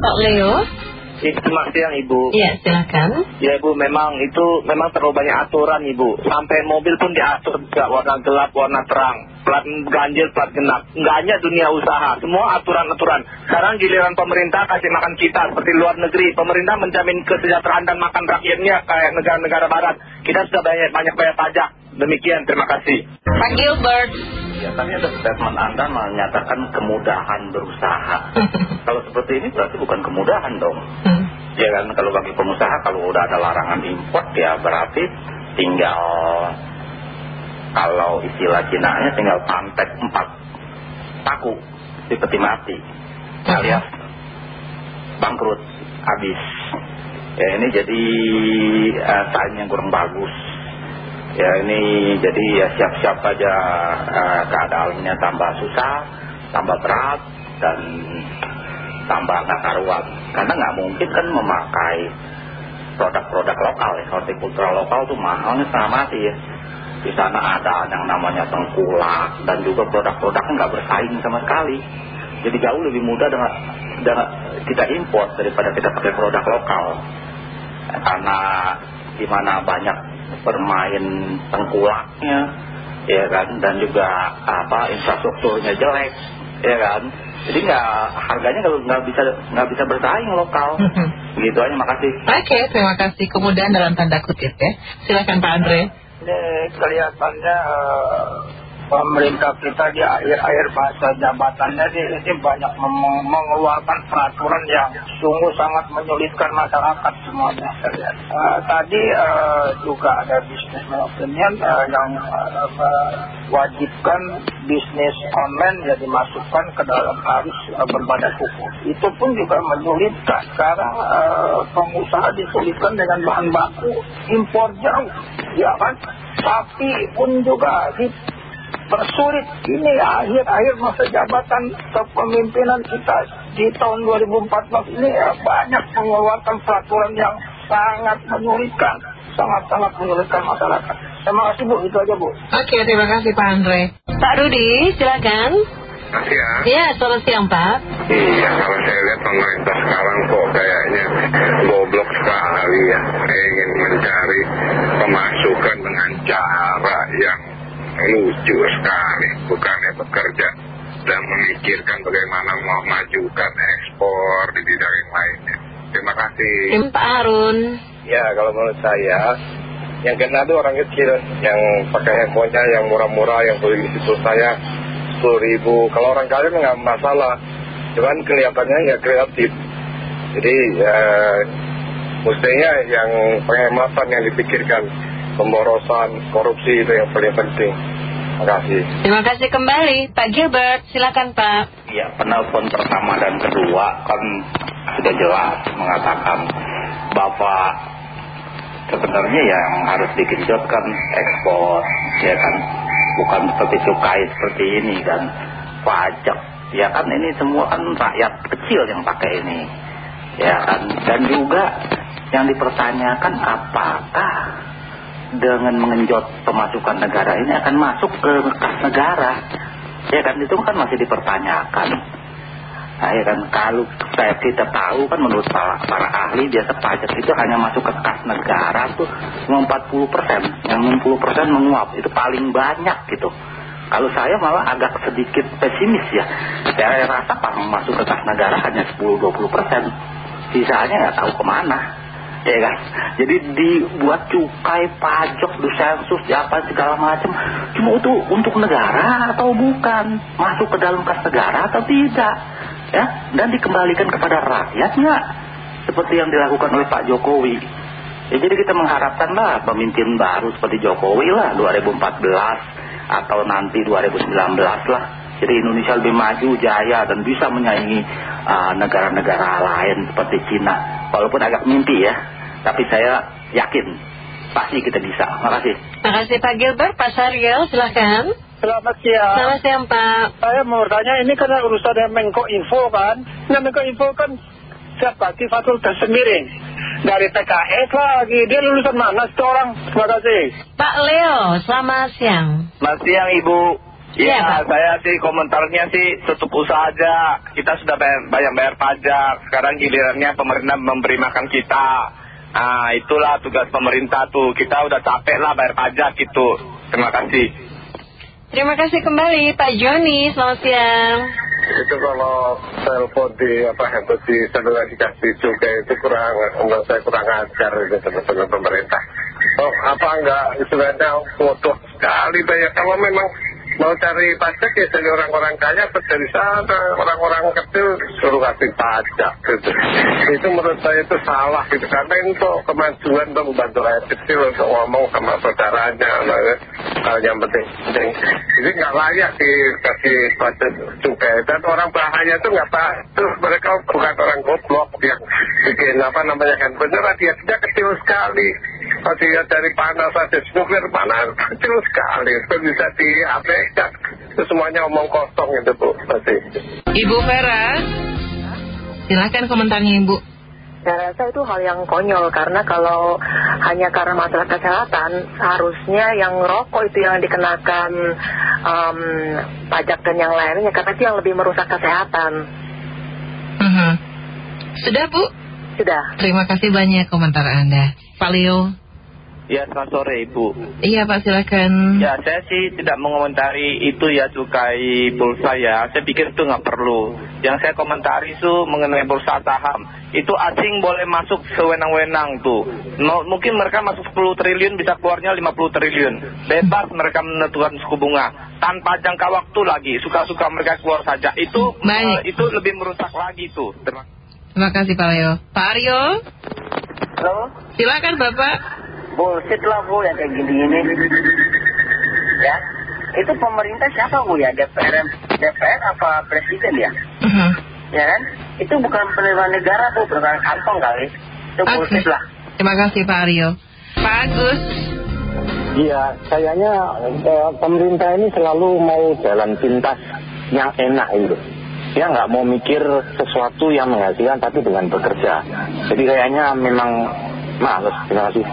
Pak Leo Selamat siang Ibu. Iya silakan. Ya Ibu, memang itu memang terlalu banyak aturan Ibu. Sampai mobil pun diatur juga warna gelap, warna terang, plat ganjil, plat genap. Nggak hanya dunia usaha, semua aturan-aturan. Sekarang giliran pemerintah kasih makan kita seperti luar negeri. Pemerintah menjamin kesejahteraan dan makan rakyatnya kayak negara-negara barat. Kita sudah banyak banyak bayar pajak. Demikian, terima kasih. Pak Gilbert. Ya tadi ada statement Anda menyatakan kemudahan berusaha. kalau seperti ini berarti bukan kemudahan dong. Ya kan kalau bagi pengusaha kalau udah ada larangan import ya berarti tinggal kalau istilah Cina-nya tinggal pantek empat paku di peti mati alias bangkrut habis ya ini jadi uh, sign yang kurang bagus ya ini jadi ya siap-siap aja uh, keadaannya tambah susah tambah berat dan tambah nggak karuan. Karena nggak mungkin kan memakai produk-produk lokal ya. Hortikultura lokal tuh mahalnya setengah mati ya. Di sana ada yang namanya tengkulak dan juga produk-produknya nggak bersaing sama sekali. Jadi jauh lebih mudah dengan, dengan kita import daripada kita pakai produk lokal. Karena di mana banyak bermain tengkulaknya ya kan? Dan juga apa infrastrukturnya jelek ya kan? Jadi nggak harganya nggak nggak bisa nggak bisa bersaing lokal. Gitu aja makasih Oke terima kasih. Kemudian dalam tanda kutip ya. Silakan Pak Andre. Ini kelihatannya pemerintah kita di akhir-akhir masa jabatannya ini, banyak mengeluarkan peraturan yang sungguh sangat menyulitkan masyarakat semuanya. Eh, tadi eh, juga ada bisnis opinion eh, yang mewajibkan bisnis online ya dimasukkan ke dalam harus eh, berbadan hukum. Itu pun juga menyulitkan. Sekarang pengusaha disulitkan dengan bahan baku impor jauh, ya kan? Sapi pun juga dipersulit. Ini akhir-akhir masa jabatan kepemimpinan kita di tahun 2014 ini ya banyak mengeluarkan peraturan yang sangat menyulitkan, sangat-sangat menyulitkan masyarakat. Terima kasih Bu, itu aja Bu. Oke terima kasih Pak Andre Pak Rudi silakan ya? Iya selamat siang Pak Iya, kalau saya lihat pemerintah sekarang kok kayaknya goblok sekali ya. Ingin mencari pemasukan dengan cara lucu sekali. Bukannya bekerja dan memikirkan bagaimana mau majukan ekspor di bidang yang lainnya. Terima kasih. Pak Harun Ya, kalau menurut saya, yang kena itu orang kecil yang pakai handphonenya yang murah-murah, yang beli di situ saya 10 ribu. Kalau orang kaya nggak masalah, cuman kelihatannya nggak kreatif. Jadi, ya, mestinya yang penghematan yang dipikirkan, pemborosan, korupsi itu yang paling penting. Terima kasih. Terima kasih kembali Pak Gilbert. Silakan Pak. Ya penelpon pertama dan kedua kan sudah jelas mengatakan Bapak sebenarnya yang harus digenjotkan ekspor ya kan? Bukan seperti cukai seperti ini dan pajak. Ya kan ini semua kan rakyat kecil yang pakai ini. Ya kan? Dan juga yang dipertanyakan apakah dengan mengenjot pemasukan negara ini akan masuk ke negara. Ya kan itu kan masih dipertanyakan. Nah, ya kan kalau saya kita tahu kan menurut para, para ahli biasa pajak itu hanya masuk ke kas negara tuh cuma 40 persen, yang 60 persen menguap itu paling banyak gitu. Kalau saya malah agak sedikit pesimis ya, saya rasa kalau masuk ke kas negara hanya 10-20 persen, sisanya nggak tahu ke mana. Ya kan, jadi dibuat cukai, pajak, sensus, apa segala macam. Cuma itu untuk negara atau bukan? Masuk ke dalam kas negara atau tidak? ya dan dikembalikan kepada rakyat nggak seperti yang dilakukan oleh Pak Jokowi ya jadi kita mengharapkan lah pemimpin baru seperti Jokowi lah 2014 atau nanti 2019 lah jadi Indonesia lebih maju jaya dan bisa menyaingi negara-negara lain seperti Cina walaupun agak mimpi ya tapi saya yakin pasti kita bisa makasih Terima kasih Pak Gilbert Pak Saryel silakan Selamat siang. Selamat siang Pak Saya mau bertanya, ini karena urusannya Menko Info kan. Nah Menko Info kan siapa? Di fakultas sendiri. Dari PKS lagi. Dia lulusan mana sih orang? Terima kasih. Pak Leo selamat siang Selamat siang Ibu. Iya, Iya, saya sih komentarnya sih tutup usaha aja. Kita sudah bayar, banyak bayar pajak. Sekarang gilirannya pemerintah memberi makan kita. Nah, itulah tugas pemerintah tuh. Kita udah capek lah bayar pajak itu. Terima kasih. Terima kasih kembali Pak Joni, selamat siang. itu kalau telepon di apa itu di saluran dikasih cukai itu kurang menurut saya kurang ajar gitu teman-teman pemerintah oh apa enggak istilahnya bodoh sekali banyak kalau memang mau cari pajak ya dari orang-orang kaya atau dari sana? Orang-orang kecil suruh kasih pajak gitu. Itu menurut saya itu salah gitu. Karena itu kemajuan untuk membantu rakyat kecil untuk ngomong sama saudaranya nah, hal yang penting penting. Jadi nggak layak dikasih pajak cukai dan orang bahaya itu nggak tahu. Itu mereka bukan orang goblok yang bikin apa namanya handphone. Radiasinya kecil sekali kalau dilihat dari panas saja nuklir panas kecil sekali itu bisa diabaikan itu semuanya omong kosong itu bu pasti Ibu Vera, silahkan komentarnya Ibu. Saya rasa itu hal yang konyol karena kalau hanya karena masalah kesehatan seharusnya yang rokok itu yang dikenakan em, pajak dan yang lainnya karena itu yang lebih merusak kesehatan. Mhm. Sudah Bu? Sudah. Terima kasih banyak komentar Anda. Pak Leo. Ya, selamat sore Ibu. Iya Pak, silakan. Ya, saya sih tidak mengomentari itu ya cukai pulsa ya. Saya pikir itu nggak perlu. Yang saya komentari itu mengenai bursa saham. Itu asing boleh masuk sewenang-wenang tuh. No- mungkin mereka masuk 10 triliun bisa keluarnya 50 triliun. Bebas mereka menentukan suku bunga. Tanpa jangka waktu lagi. Suka-suka mereka keluar saja. Itu Baik. eh, itu lebih merusak lagi tuh. Terima Terima kasih Pak Leo. Pak Aryo, Halo, silakan Bapak. Bullshit lah bu yang kayak gini-gini. Ya, itu pemerintah siapa bu ya? DPR, DPR apa presiden ya? Mhm. Ya kan? Itu bukan penerimaan negara bu, penerimaan kantong kali. Itu Oke. bullshit lah. Terima kasih Pak Aryo. Pak Agus. Iya, kayaknya eh, pemerintah ini selalu mau jalan pintas yang enak itu. Dia nggak mau mikir sesuatu yang menghasilkan tapi dengan bekerja. Jadi kayaknya memang males. Terima kasih.